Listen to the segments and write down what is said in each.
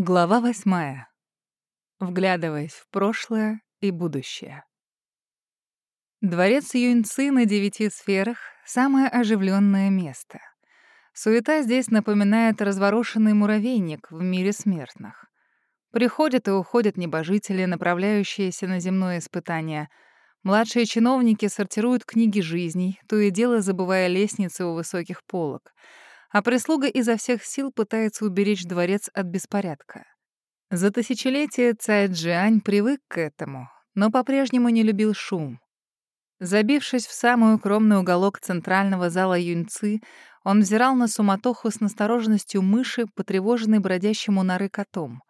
Глава восьмая. Вглядываясь в прошлое и будущее. Дворец Юньцы на девяти сферах — самое оживленное место. Суета здесь напоминает разворошенный муравейник в мире смертных. Приходят и уходят небожители, направляющиеся на земное испытание. Младшие чиновники сортируют книги жизней, то и дело забывая лестницы у высоких полок — а прислуга изо всех сил пытается уберечь дворец от беспорядка. За тысячелетия Цай Джиань привык к этому, но по-прежнему не любил шум. Забившись в самый укромный уголок центрального зала Юньцы, он взирал на суматоху с настороженностью мыши, потревоженной бродящим у норы котом.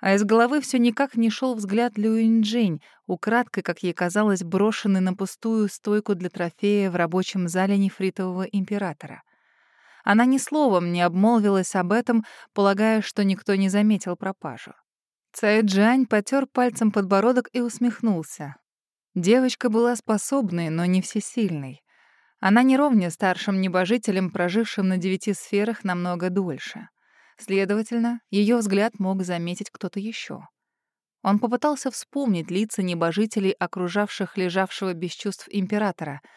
А из головы все никак не шел взгляд Лю Юньчжэнь, украдкой, как ей казалось, брошенный на пустую стойку для трофея в рабочем зале нефритового императора — она ни словом не обмолвилась об этом, полагая, что никто не заметил пропажу. Цай-Джань потер пальцем подбородок и усмехнулся. Девочка была способной, но не всесильной. Она не ровня старшим небожителям, прожившим на девяти сферах намного дольше. Следовательно, ее взгляд мог заметить кто-то еще. Он попытался вспомнить лица небожителей, окружавших лежавшего без чувств императора —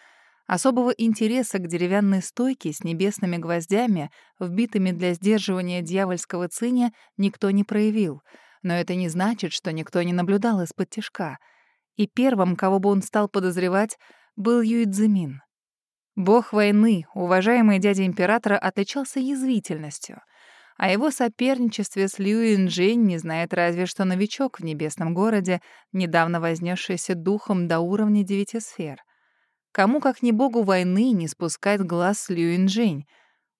Особого интереса к деревянной стойке с небесными гвоздями, вбитыми для сдерживания дьявольского циня, никто не проявил, но это не значит, что никто не наблюдал из-под тишка. И первым, кого бы он стал подозревать, был Юидзимин. Бог войны, уважаемый дядя императора, отличался язвительностью. О его соперничестве с Льюин-Джейн не знает разве что новичок в небесном городе, недавно вознесшийся духом до уровня девяти сфер — Кому, как ни богу войны, не спускать глаз с Люинжень.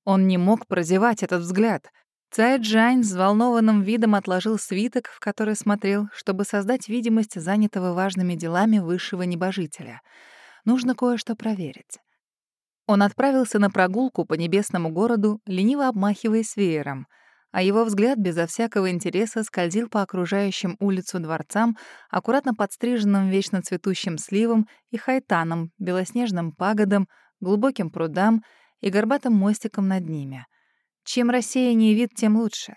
Он не мог прозевать этот взгляд. Цай Джань с взволнованным видом отложил свиток, в который смотрел, чтобы создать видимость занятого важными делами высшего небожителя. Нужно кое-что проверить. Он отправился на прогулку по небесному городу, лениво обмахиваясь веером — а его взгляд безо всякого интереса скользил по окружающим улицу дворцам, аккуратно подстриженным вечно цветущим сливом и хайтаном, белоснежным пагодам, глубоким прудам и горбатым мостиком над ними. Чем рассеяннее вид, тем лучше.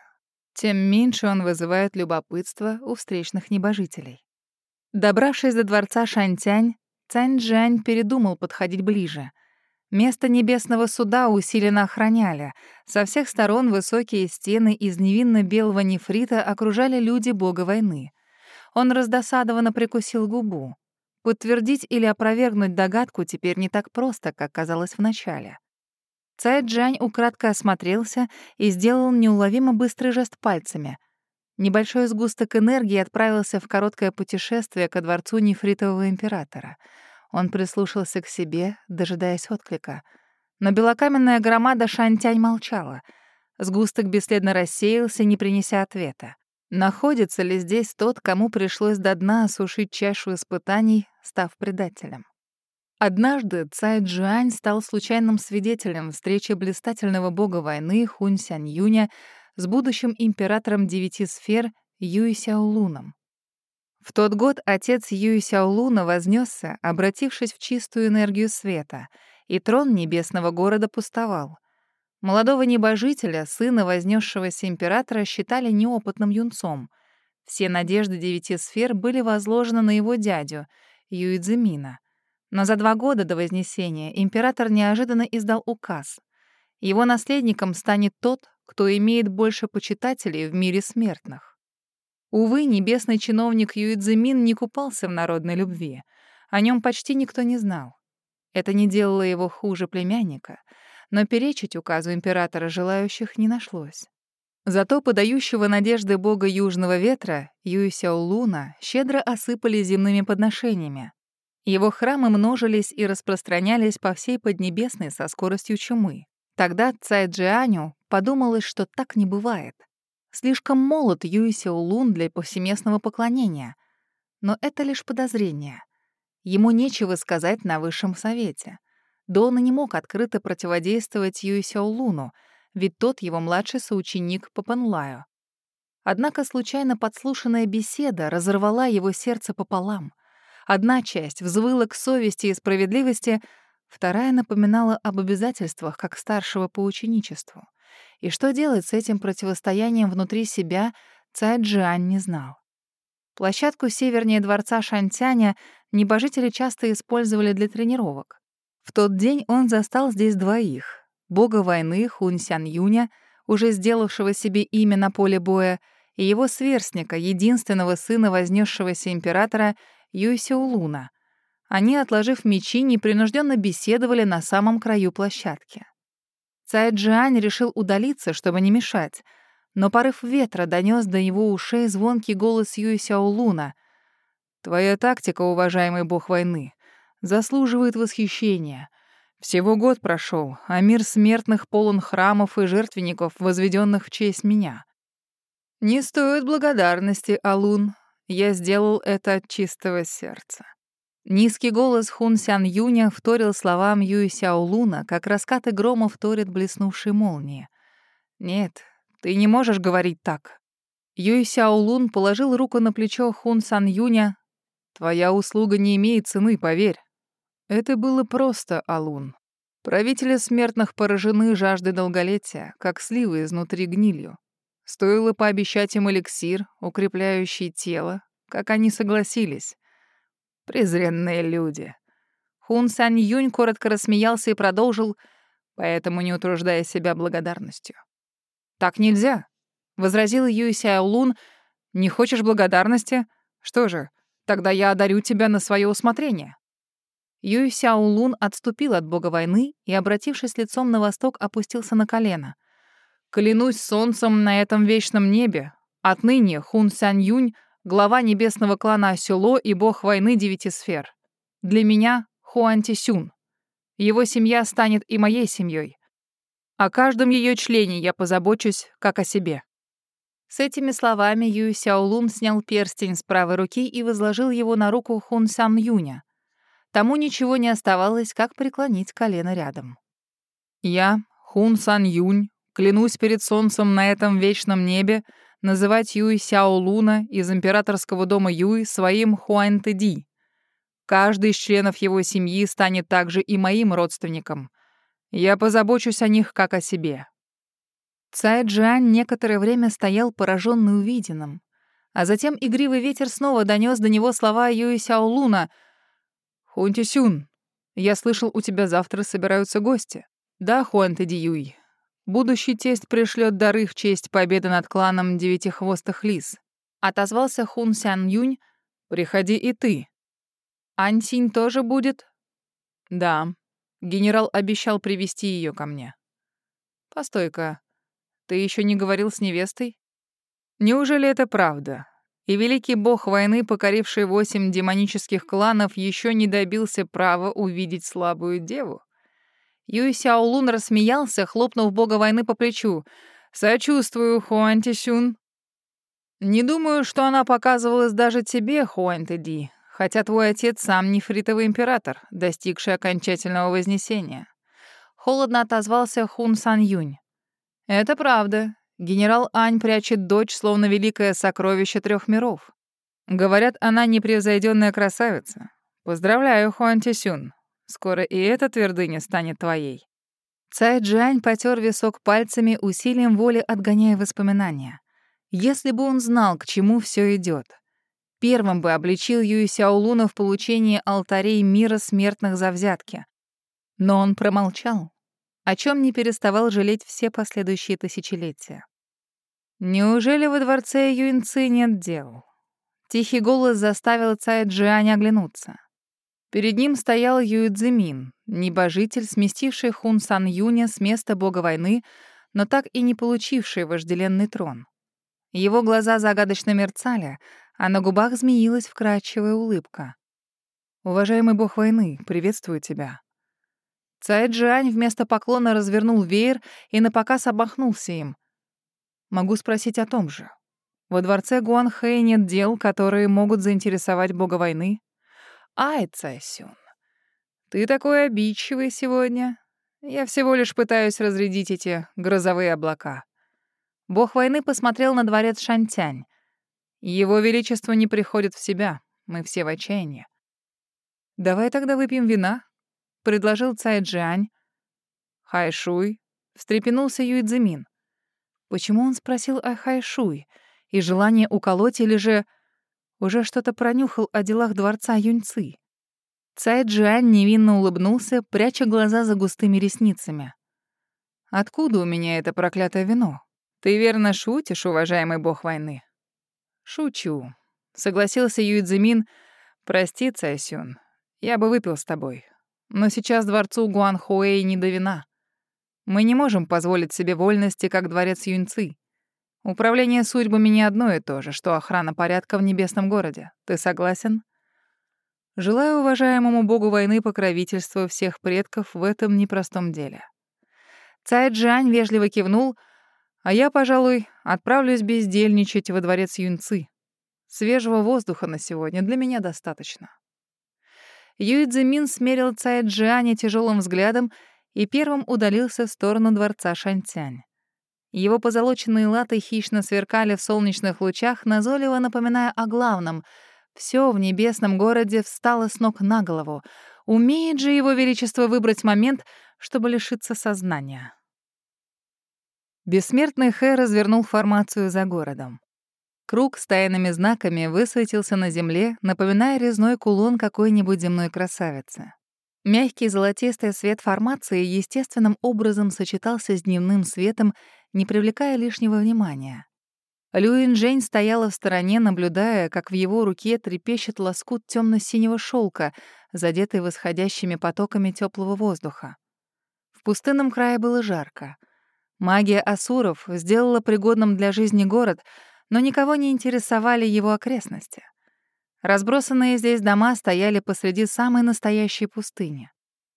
Тем меньше он вызывает любопытство у встречных небожителей. Добравшись до дворца Шантянь, Цань-Джань передумал подходить ближе — Место небесного суда усиленно охраняли. Со всех сторон высокие стены из невинно белого нефрита окружали люди бога войны. Он раздосадованно прикусил губу. Подтвердить или опровергнуть догадку теперь не так просто, как казалось вначале. Цай Джань украдко осмотрелся и сделал неуловимо быстрый жест пальцами. Небольшой сгусток энергии отправился в короткое путешествие ко дворцу нефритового императора — он прислушался к себе, дожидаясь отклика. Но белокаменная громада Шантянь молчала. Сгусток бесследно рассеялся, не принеся ответа. Находится ли здесь тот, кому пришлось до дна осушить чашу испытаний, став предателем? Однажды Цай Джуань стал случайным свидетелем встречи блистательного бога войны Хунь Сянь Юня с будущим императором девяти сфер Юй Сяолуном. В тот год отец Юй Сяолуна вознесся, обратившись в чистую энергию света, и трон небесного города пустовал. Молодого небожителя, сына вознесшегося императора, считали неопытным юнцом. Все надежды девяти сфер были возложены на его дядю, Юидзимина. Но за два года до Вознесения император неожиданно издал указ. Его наследником станет тот, кто имеет больше почитателей в мире смертных. Увы, небесный чиновник Юидзимин не купался в народной любви. О нем почти никто не знал. Это не делало его хуже племянника, но перечить указу императора желающих не нашлось. Зато подающего надежды бога южного ветра, Юйсяолуна, щедро осыпали земными подношениями. Его храмы множились и распространялись по всей Поднебесной со скоростью чумы. Тогда Цай Джианю подумалось, что так не бывает. Слишком молод Юй Сяолун для повсеместного поклонения. Но это лишь подозрение. Ему нечего сказать на высшем совете. Дон не мог открыто противодействовать Юй Сяолуну, ведь тот его младший соученик по. Однако случайно подслушанная беседа разорвала его сердце пополам. Одна часть взвыла к совести и справедливости, вторая напоминала об обязательствах как старшего по ученичеству. И что делать с этим противостоянием внутри себя, Цай Джиань не знал. Площадку севернее дворца Шантяня небожители часто использовали для тренировок. В тот день он застал здесь двоих — бога войны Хун Сян Юня, уже сделавшего себе имя на поле боя, и его сверстника, единственного сына вознесшегося императора Юйсяулуна. Они, отложив мечи, непринужденно беседовали на самом краю площадки. Цай Джиань решил удалиться, чтобы не мешать, но порыв ветра донес до его ушей звонкий голос Юй Сяолуна. «Твоя тактика, уважаемый бог войны, заслуживает восхищения. Всего год прошел, а мир смертных полон храмов и жертвенников, возведенных в честь меня. Не стоит благодарности, Алун. Я сделал это от чистого сердца». Низкий голос Хун Сян Юня вторил словам Юй Сяо Луна, как раскаты грома вторят блеснувшей молнии. «Нет, ты не можешь говорить так». Юй Сяо Лун положил руку на плечо Хун Сан Юня. «Твоя услуга не имеет цены, поверь». Это было просто, Алун. Правители смертных поражены жаждой долголетия, как сливы изнутри гнилью. Стоило пообещать им эликсир, укрепляющий тело, как они согласились. Презренные люди. Хун Сань Юнь коротко рассмеялся и продолжил, поэтому не утруждая себя благодарностью. «Так нельзя», — возразил Юй Сяо Лун. «Не хочешь благодарности? Что же, тогда я одарю тебя на свое усмотрение». Юй Сяо Лун отступил от бога войны и, обратившись лицом на восток, опустился на колено. «Клянусь солнцем на этом вечном небе, отныне Хун Сянь Юнь — глава небесного клана Сюло и бог войны девяти сфер. Для меня Хуан Тисюн. Его семья станет и моей семьей. О каждом ее члене я позабочусь, как о себе». С этими словами Юй Сяолун снял перстень с правой руки и возложил его на руку Хун Сан Юня. Тому ничего не оставалось, как преклонить колено рядом. «Я, Хун Сан Юнь, клянусь перед солнцем на этом вечном небе, называть Юй Сяо Луна из императорского дома Юй своим Хуань Тэди. Каждый из членов его семьи станет также и моим родственником. Я позабочусь о них как о себе». Цай Джиань некоторое время стоял пораженный увиденным, а затем игривый ветер снова донес до него слова Юй Сяо Луна. «Хунтисюн, я слышал, у тебя завтра собираются гости». «Да, Хуан Тэди Юй, Будущий тесть пришлет дары в честь победы над кланом девятихвостых лис. Отозвался Хун Сян Юнь. Приходи и ты. Ань Синь тоже будет? Да. Генерал обещал привести ее ко мне. Постой-ка. Ты еще не говорил с невестой? Неужели это правда? И великий бог войны, покоривший восемь демонических кланов, еще не добился права увидеть слабую деву? Юй Сяолун рассмеялся, хлопнув бога войны по плечу. «Сочувствую, Хуан Тисюн». «Не думаю, что она показывалась даже тебе, Хуан Тэди, хотя твой отец сам нефритовый император, достигший окончательного вознесения». Холодно отозвался Хун Сан Юнь. «Это правда. Генерал Ань прячет дочь, словно великое сокровище трех миров. Говорят, она непревзойденная красавица. Поздравляю, Хуан Тисюн. Скоро и эта твердыня станет твоей». Цай Джань потер висок пальцами, усилием воли отгоняя воспоминания. Если бы он знал, к чему все идет, первым бы обличил Юй Сяолуна в получении алтарей мира смертных за взятки. Но он промолчал, о чем не переставал жалеть все последующие тысячелетия. «Неужели во дворце Юинцы нет дел?» Тихий голос заставил Цай Джиань оглянуться. Перед ним стоял Юэцзимин, небожитель, сместивший Хун Сан Юня с места бога войны, но так и не получивший вожделенный трон. Его глаза загадочно мерцали, а на губах змеилась вкрадчивая улыбка. «Уважаемый бог войны, приветствую тебя». Цай Джиань вместо поклона развернул веер и напоказ обмахнулся им. «Могу спросить о том же. Во дворце Гуанхэ нет дел, которые могут заинтересовать бога войны?» Ай, Цайсюн, ты такой обидчивый сегодня. Я всего лишь пытаюсь разрядить эти грозовые облака. Бог войны посмотрел на дворец Шантянь. Его Величество не приходит в себя. Мы все в отчаянии. «Давай тогда выпьем вина», — предложил Цай Джиань. «Хайшуй», — встрепенулся Юй Цзимин. Почему он спросил о Хайшуй? и желание уколоть или же уже что-то пронюхал о делах дворца Юньцы. Цай Джиань невинно улыбнулся, пряча глаза за густыми ресницами. «Откуда у меня это проклятое вино? Ты верно шутишь, уважаемый бог войны?» «Шучу», — согласился Юйцзимин. «Прости, Цайсюн, я бы выпил с тобой. Но сейчас дворцу Гуанхуэй не до вина. Мы не можем позволить себе вольности, как дворец Юньцы. Управление судьбами не одно и то же, что охрана порядка в небесном городе. Ты согласен?» Желаю уважаемому богу войны покровительства всех предков в этом непростом деле. Цай Джань вежливо кивнул, а я, пожалуй, отправлюсь бездельничать во дворец Юньцы. Свежего воздуха на сегодня для меня достаточно. Юй Цзимин смерил Цай Джаня тяжелым взглядом и первым удалился в сторону дворца Шанцянь. Его позолоченные латы хищно сверкали в солнечных лучах, назойливо напоминая о главном — все в небесном городе встало с ног на голову. Умеет же его величество выбрать момент, чтобы лишиться сознания. Бессмертный Хэ развернул формацию за городом. Круг с тайными знаками высветился на земле, напоминая резной кулон какой-нибудь земной красавицы. Мягкий золотистый свет формации естественным образом сочетался с дневным светом, не привлекая лишнего внимания. Люин Жень стояла в стороне, наблюдая, как в его руке трепещет лоскут темно-синего шелка, задетый восходящими потоками теплого воздуха. В пустынном крае было жарко. Магия асуров сделала пригодным для жизни город, но никого не интересовали его окрестности. Разбросанные здесь дома стояли посреди самой настоящей пустыни.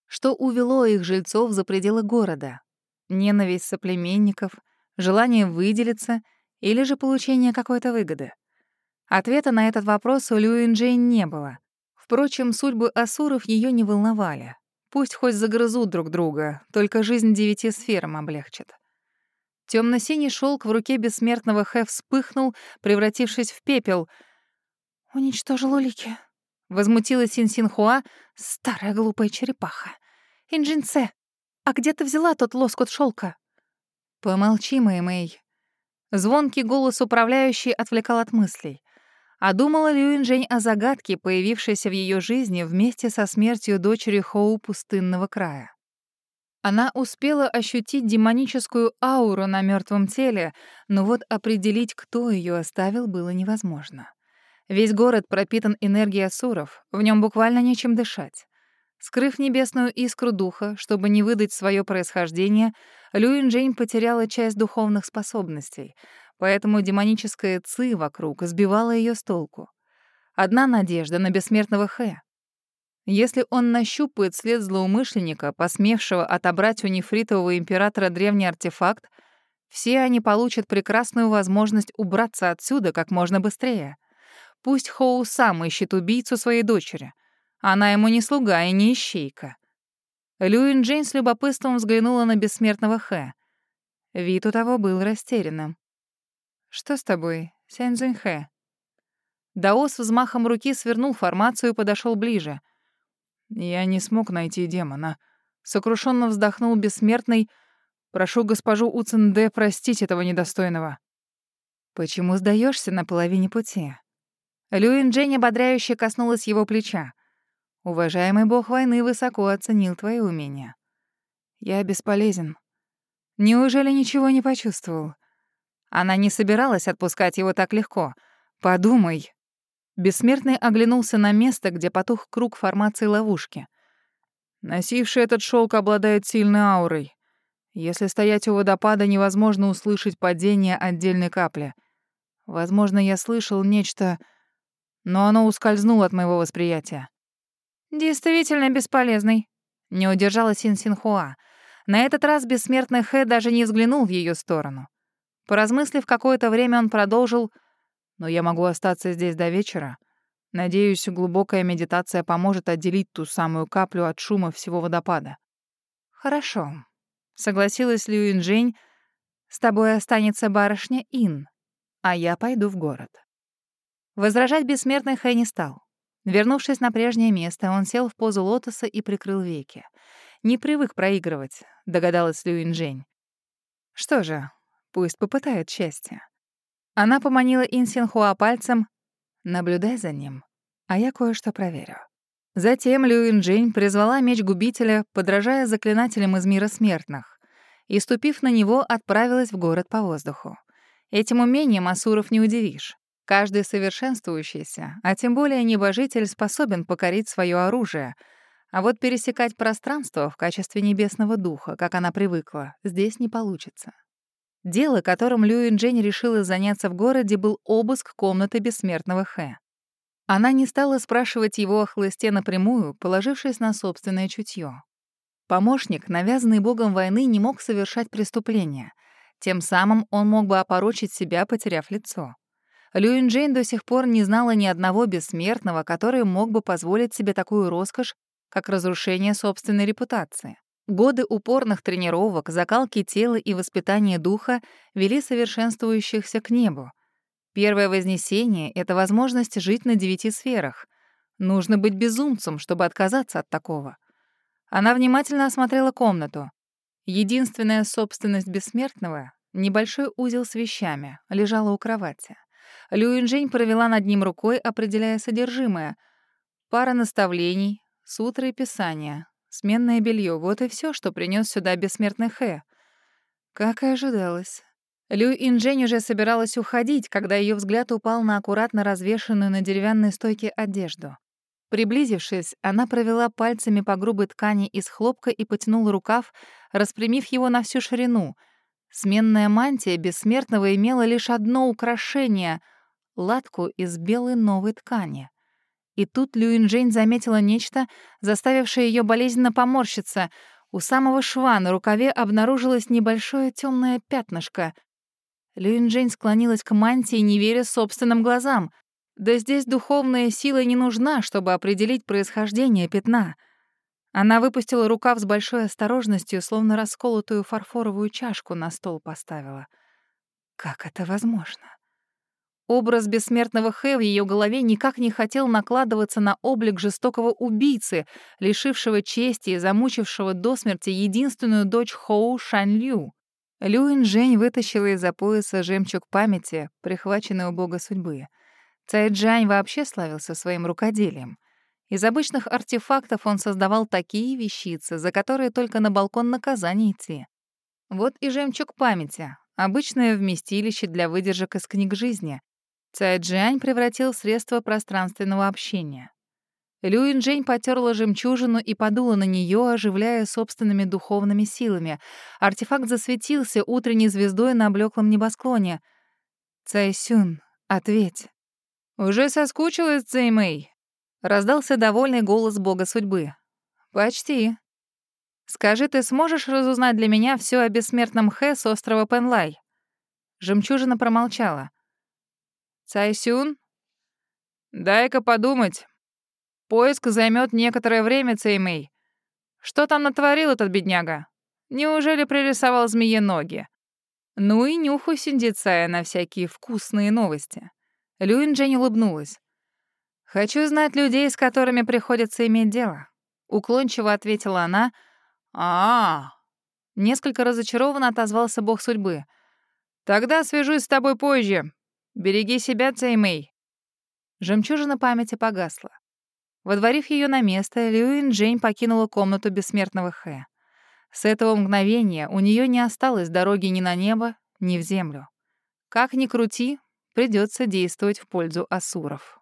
Что увело их жильцов за пределы города? Ненависть соплеменников, желание выделиться — или же получение какой-то выгоды? Ответа на этот вопрос у Люин Джейн не было. Впрочем, судьбы асуров ее не волновали. Пусть хоть загрызут друг друга, только жизнь девяти сферам облегчит. Темно-синий шелк в руке бессмертного Хэ вспыхнул, превратившись в пепел. «Уничтожил улики», — возмутилась Син-Син-Хуа, старая глупая черепаха. «Инджинце, а где ты взяла тот лоскут шелка? «Помолчи, Мэй Мэй», Звонкий голос управляющей отвлекал от мыслей. А думала Люинжень о загадке, появившейся в ее жизни вместе со смертью дочери Хоу пустынного края. Она успела ощутить демоническую ауру на мертвом теле, но вот определить, кто ее оставил, было невозможно. Весь город пропитан энергией асуров, в нем буквально нечем дышать. Скрыв небесную искру духа, чтобы не выдать свое происхождение, Люин Джейн потеряла часть духовных способностей, поэтому демоническая ци вокруг сбивала ее с толку. Одна надежда на бессмертного Хэ. Если он нащупает след злоумышленника, посмевшего отобрать у нефритового императора древний артефакт, все они получат прекрасную возможность убраться отсюда как можно быстрее. Пусть Хоу сам ищет убийцу своей дочери — она ему не слуга и не ищейка. Люин Джейн с любопытством взглянула на бессмертного Хэ. Вид у того был растерянным. «Что с тобой, Сянь Хэ?» Даос взмахом руки свернул формацию и подошел ближе. «Я не смог найти демона». Сокрушенно вздохнул бессмертный. «Прошу госпожу Уцинде простить этого недостойного». «Почему сдаешься на половине пути?» Люин Джейн ободряюще коснулась его плеча. Уважаемый бог войны высоко оценил твои умения. Я бесполезен. Неужели ничего не почувствовал? Она не собиралась отпускать его так легко. Подумай. Бессмертный оглянулся на место, где потух круг формации ловушки. Носивший этот шелк обладает сильной аурой. Если стоять у водопада, невозможно услышать падение отдельной капли. Возможно, я слышал нечто, но оно ускользнуло от моего восприятия. «Действительно бесполезный», — не удержала Син Синхуа. На этот раз бессмертный Хэ даже не взглянул в ее сторону. Поразмыслив какое-то время, он продолжил, «Но я могу остаться здесь до вечера. Надеюсь, глубокая медитация поможет отделить ту самую каплю от шума всего водопада». «Хорошо», — согласилась Лю Инжень. «С тобой останется барышня Ин, а я пойду в город». Возражать бессмертный Хэ не стал. Вернувшись на прежнее место, он сел в позу лотоса и прикрыл веки. «Не привык проигрывать», — догадалась Люин Жень. «Что же, пусть попытает счастье». Она поманила Инсинхуа пальцем. «Наблюдай за ним, а я кое-что проверю». Затем Люин Джень призвала меч губителя, подражая заклинателям из мира смертных, и, ступив на него, отправилась в город по воздуху. Этим умением Асуров не удивишь. Каждый совершенствующийся, а тем более небожитель, способен покорить свое оружие, а вот пересекать пространство в качестве небесного духа, как она привыкла, здесь не получится. Дело, которым Люин Джень решила заняться в городе, был обыск комнаты бессмертного Хэ. Она не стала спрашивать его о хлысте напрямую, положившись на собственное чутье. Помощник, навязанный богом войны, не мог совершать преступления. Тем самым он мог бы опорочить себя, потеряв лицо. Люин Джейн до сих пор не знала ни одного бессмертного, который мог бы позволить себе такую роскошь, как разрушение собственной репутации. Годы упорных тренировок, закалки тела и воспитания духа вели совершенствующихся к небу, Первое вознесение — это возможность жить на девяти сферах. Нужно быть безумцем, чтобы отказаться от такого. Она внимательно осмотрела комнату. Единственная собственность бессмертного — небольшой узел с вещами, лежала у кровати. Люинжень провела над ним рукой, определяя содержимое. Пара наставлений, сутры и писания, сменное белье — вот и все, что принес сюда бессмертный Хэ. Как и ожидалось. Лю Инжень уже собиралась уходить, когда ее взгляд упал на аккуратно развешенную на деревянной стойке одежду. Приблизившись, она провела пальцами по грубой ткани из хлопка и потянула рукав, распрямив его на всю ширину. Сменная мантия бессмертного имела лишь одно украшение — латку из белой новой ткани. И тут Люинжень заметила нечто, заставившее ее болезненно поморщиться. У самого шва на рукаве обнаружилось небольшое темное пятнышко. Люинджень склонилась к мантии, не веря собственным глазам. Да здесь духовная сила не нужна, чтобы определить происхождение пятна. Она выпустила рукав с большой осторожностью, словно расколотую фарфоровую чашку на стол поставила. Как это возможно? Образ бессмертного Хэ в ее голове никак не хотел накладываться на облик жестокого убийцы, лишившего чести и замучившего до смерти единственную дочь Хоу Шань Лю. Люин Жень вытащила из-за пояса жемчуг памяти, прихваченный у бога судьбы. Цай Джань вообще славился своим рукоделием. Из обычных артефактов он создавал такие вещицы, за которые только на балкон наказания идти. Вот и жемчуг памяти, обычное вместилище для выдержек из книг жизни. Цай Джань превратил в средство пространственного общения. Люин Джень потерла жемчужину и подула на нее, оживляя собственными духовными силами. Артефакт засветился утренней звездой на блеклом небосклоне. «Цайсюн, ответь». «Уже соскучилась, Цзэймэй?» — раздался довольный голос бога судьбы. «Почти. Скажи, ты сможешь разузнать для меня все о бессмертном Хэ с острова Пенлай?» Жемчужина промолчала. «Цайсюн?» «Дай-ка подумать». Поиск займет некоторое время, Цеймэй. Что там натворил этот бедняга? Неужели пририсовал змее ноги? Ну и нюху Синдицая на всякие вкусные новости. Люин Джень улыбнулась. «Хочу знать людей, с которыми приходится иметь дело», — уклончиво ответила она. а, -а, -а. Несколько разочарованно отозвался бог судьбы. «Тогда свяжусь с тобой позже. Береги себя, Цеймэй». Жемчужина памяти погасла. Водворив ее на место, Льюин Джейн покинула комнату бессмертного Хэ. С этого мгновения у нее не осталось дороги ни на небо, ни в землю. Как ни крути, придется действовать в пользу асуров.